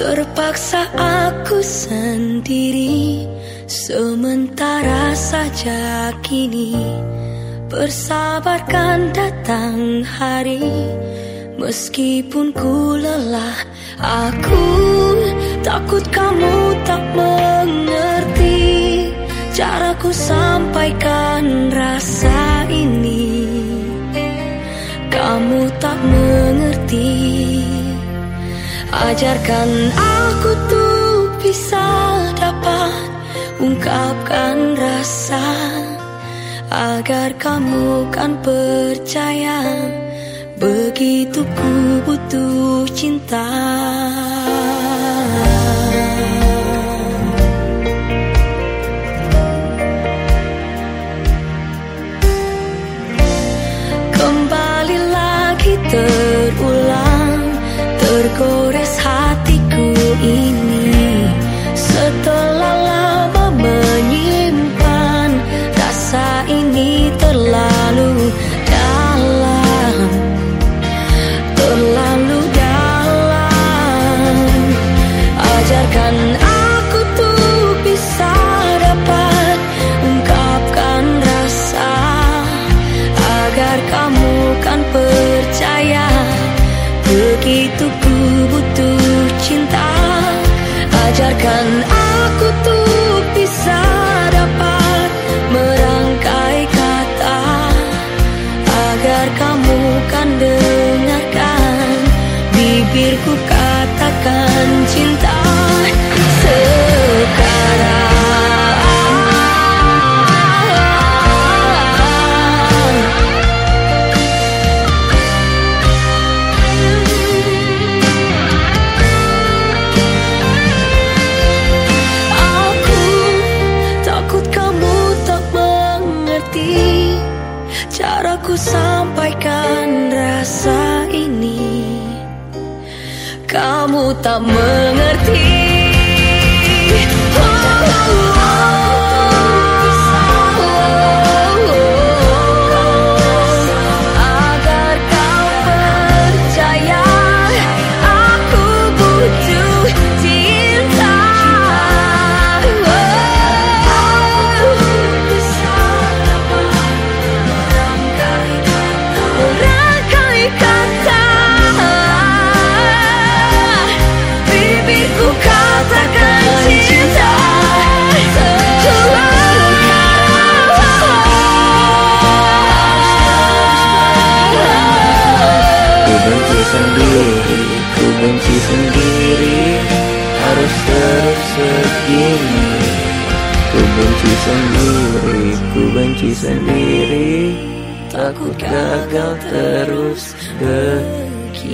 Terpaksa aku sendiri Sementara saja kini. Bersabarkan datang hari Meskipun ku lelah. Aku takut kamu tak mengerti Caraku sampaikan rasa ini. Kamu tak mengerti Ajarkan aku tuh bisa dapat ungkapkan rasa Agar kamu kan percaya Begitu ku butuh cinta. Kembali lagi terulang Tergores hatiku ini katakan cinta Caraku sampaikan rasa ini Kamu tak mengerti benci sendiri Harus terus segini. Ku benci sendiri, ku benci sendiri Takut gagal terus begini